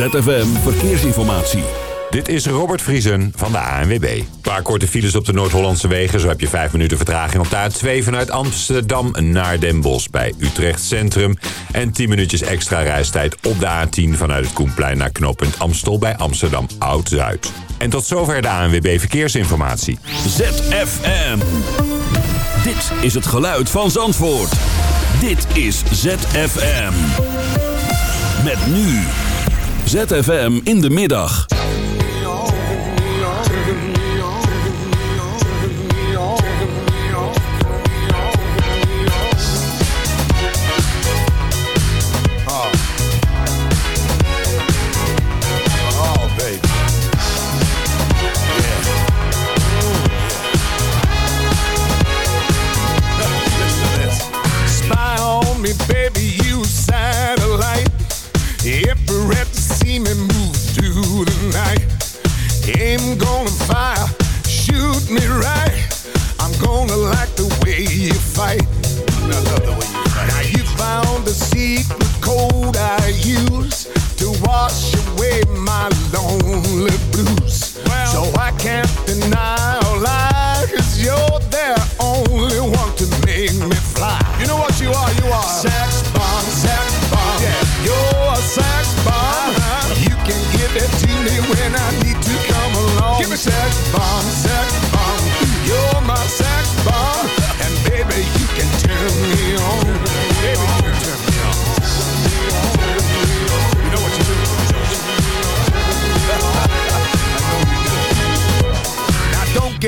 ZFM Verkeersinformatie. Dit is Robert Vriesen van de ANWB. Een paar korte files op de Noord-Hollandse wegen. Zo heb je 5 minuten vertraging op de A2 vanuit Amsterdam naar Den Bosch bij Utrecht Centrum. En 10 minuutjes extra reistijd op de A10 vanuit het Koenplein naar knooppunt Amstel bij Amsterdam Oud-Zuid. En tot zover de ANWB Verkeersinformatie. ZFM. Dit is het geluid van Zandvoort. Dit is ZFM. Met nu. ZFM in de middag. Aim gonna fire, shoot me right. I'm gonna like the way you fight. I love the way you fight. Now you found the secret code I use to wash away my lonely blues.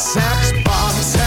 sex bomb,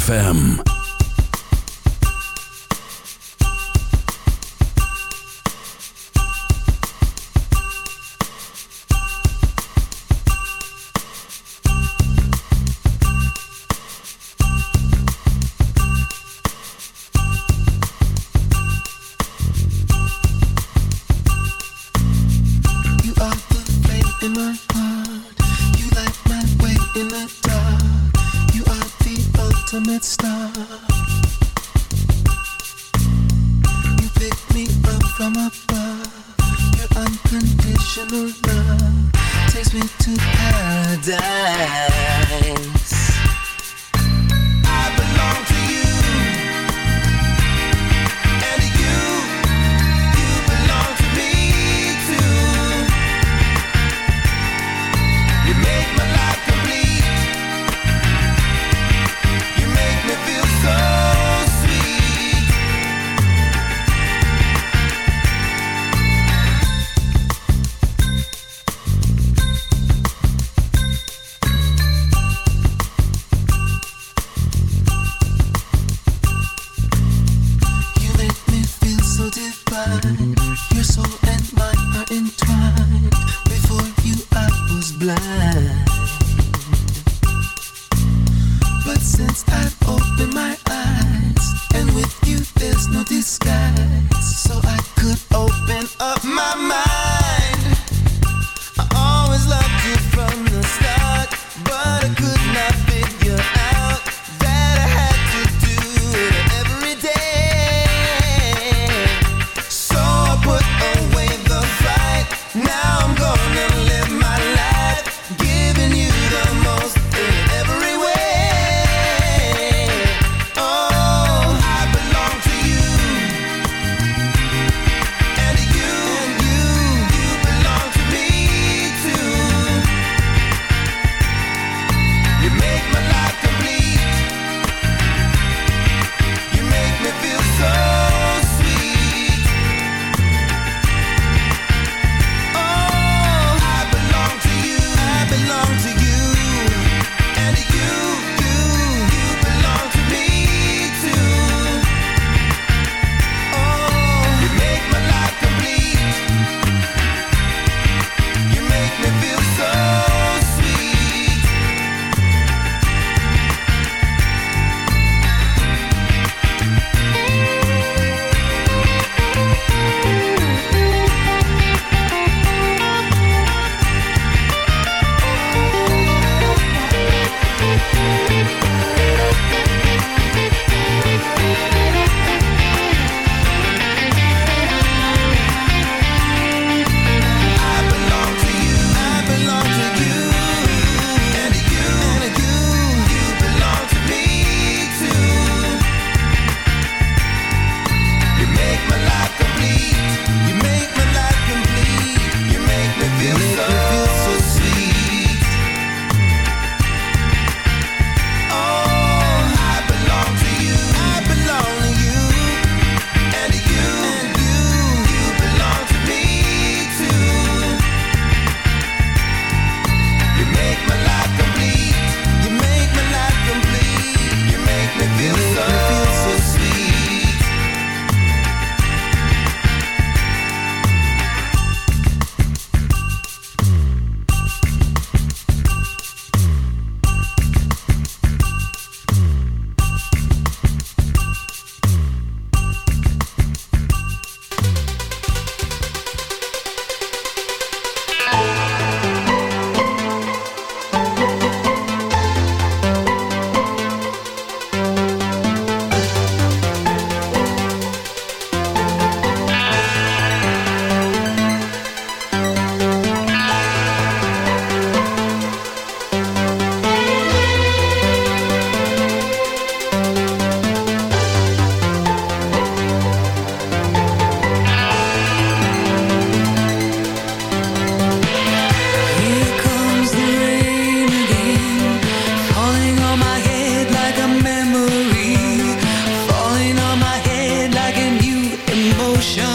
ZFM.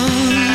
on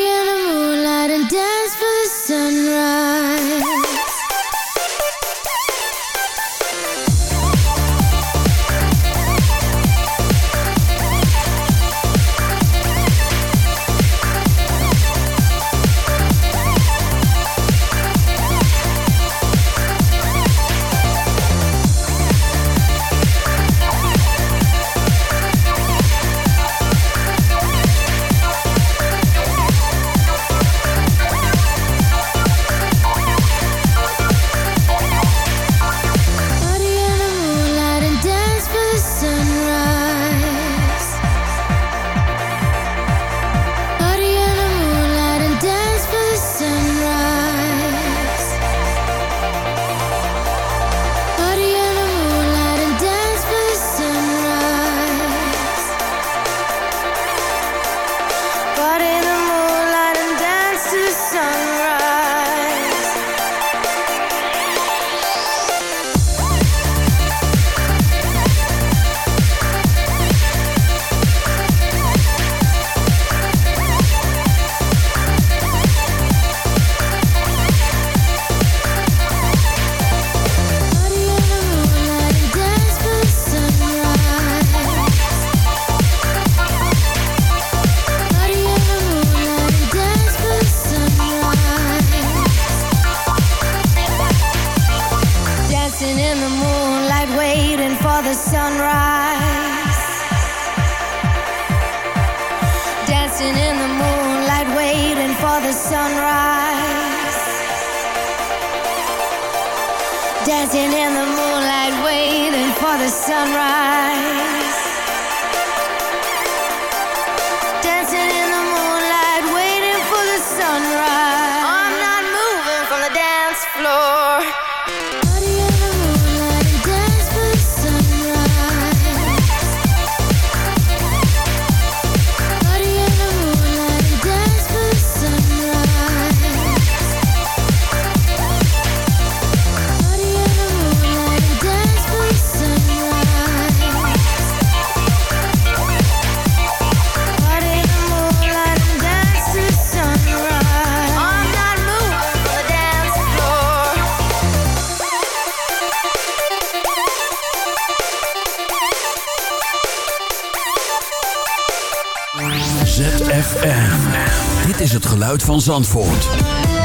Van Zandvoort.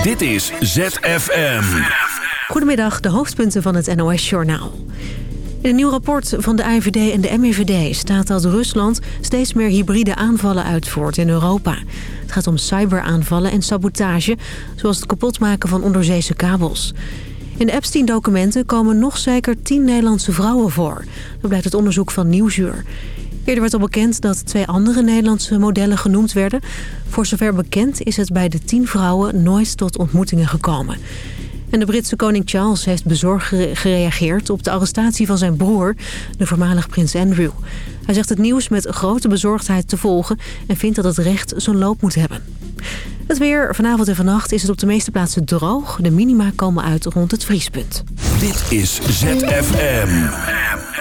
Dit is ZFM. Goedemiddag, de hoofdpunten van het NOS-journaal. In een nieuw rapport van de AIVD en de MIVD staat dat Rusland steeds meer hybride aanvallen uitvoert in Europa. Het gaat om cyberaanvallen en sabotage, zoals het kapotmaken van onderzeese kabels. In de Epstein-documenten komen nog zeker tien Nederlandse vrouwen voor. Dat blijkt het onderzoek van Nieuwsuur. Eerder werd al bekend dat twee andere Nederlandse modellen genoemd werden. Voor zover bekend is het bij de tien vrouwen nooit tot ontmoetingen gekomen. En de Britse koning Charles heeft bezorgd gereageerd op de arrestatie van zijn broer, de voormalig prins Andrew. Hij zegt het nieuws met grote bezorgdheid te volgen en vindt dat het recht zijn loop moet hebben. Het weer, vanavond en vannacht is het op de meeste plaatsen droog. De minima komen uit rond het vriespunt. Dit is ZFM.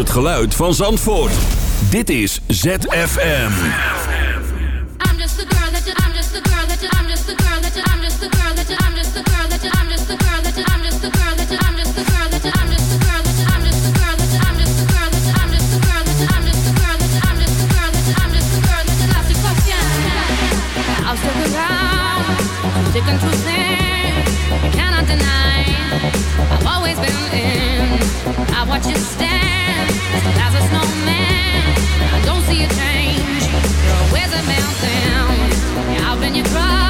het geluid van Zandvoort. Dit is ZFM. I'm I've always been in. I watch you stand. I've been your cry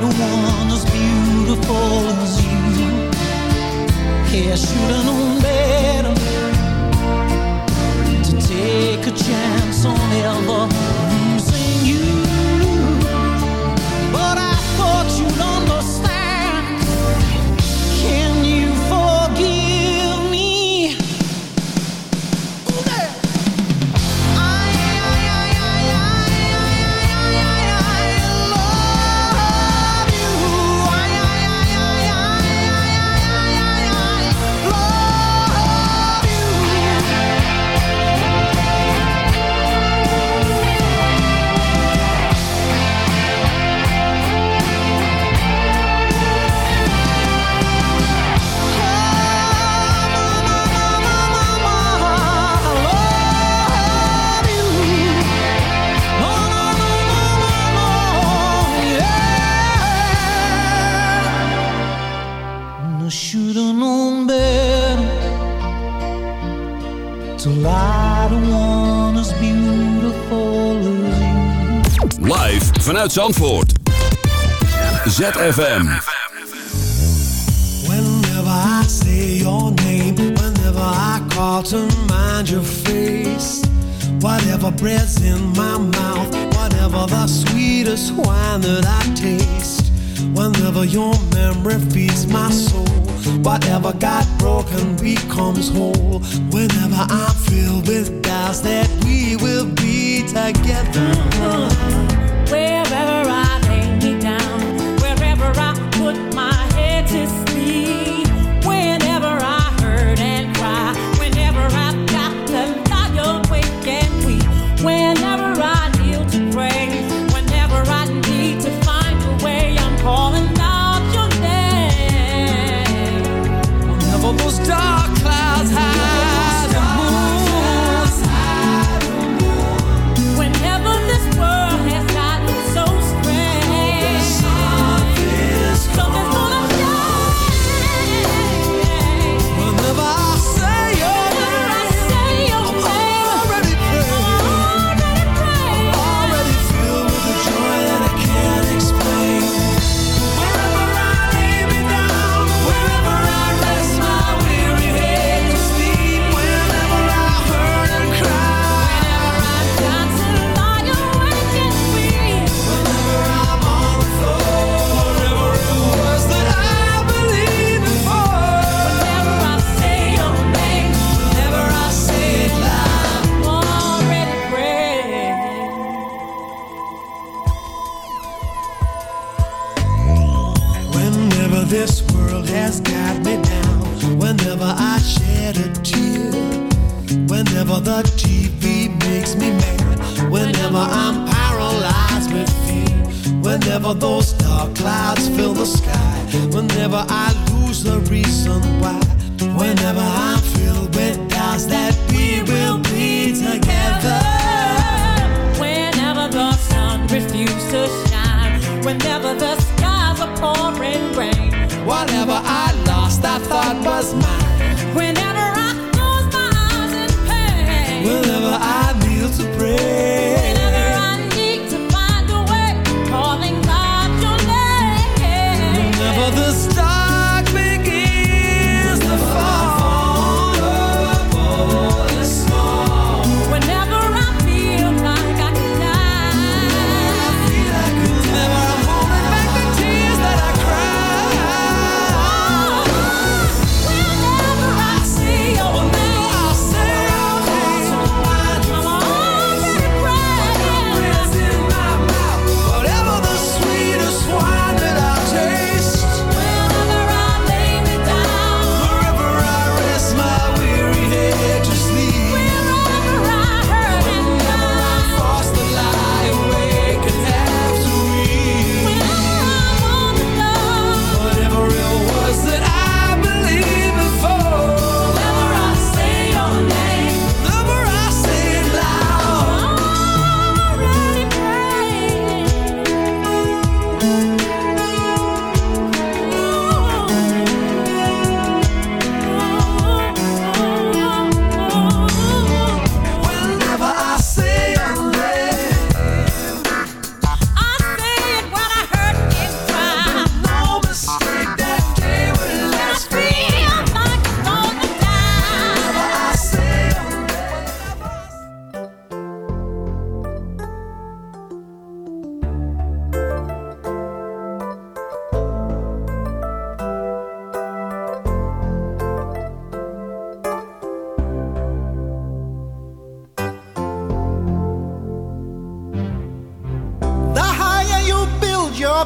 find one as beautiful as you. Yeah, I should've known better to take a chance on ever vanuit Zandvoort. ZFM. Whenever I say your name, whenever I call to mind your face, whatever breath's in my mouth, whatever the sweetest wine that I taste, whenever your memory feeds my soul, whatever got broken becomes whole, whenever I'm filled with doubts that we will be together wherever I lay me down, wherever I put my head to sleep. I'm paralyzed with fear. Whenever those dark clouds fill the sky. Whenever I lose the reason why. Whenever I'm filled with doubts that we will be together. Whenever the sun refuses to shine, whenever the skies are pouring rain, Whatever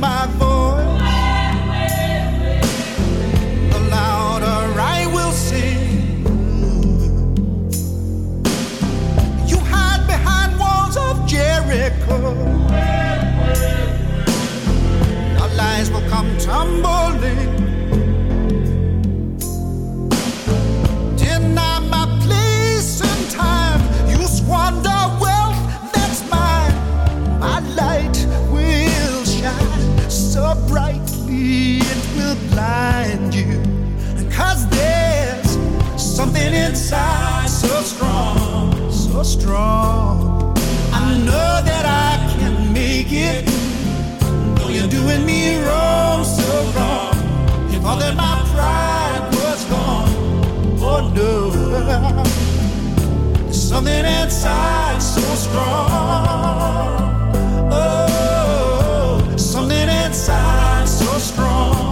My voice, the louder I will sing. You hide behind walls of Jericho. Lies will come tumbling. It blind you. Cause there's something inside so strong, so strong. I know that I can make it. Though you're doing me wrong, so wrong. You thought that my pride was gone. Oh no. There's something inside so strong. Oh, something inside so strong.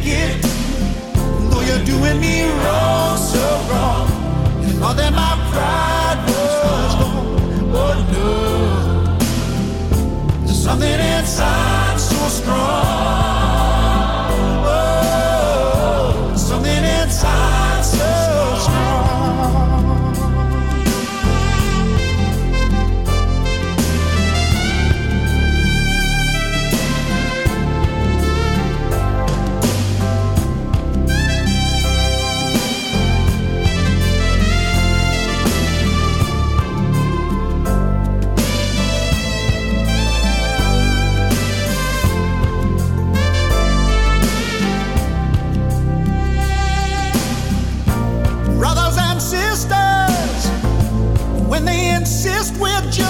make it. Though you're doing me wrong, so wrong. And all that my pride was gone. Oh no. There's something inside so strong. We've just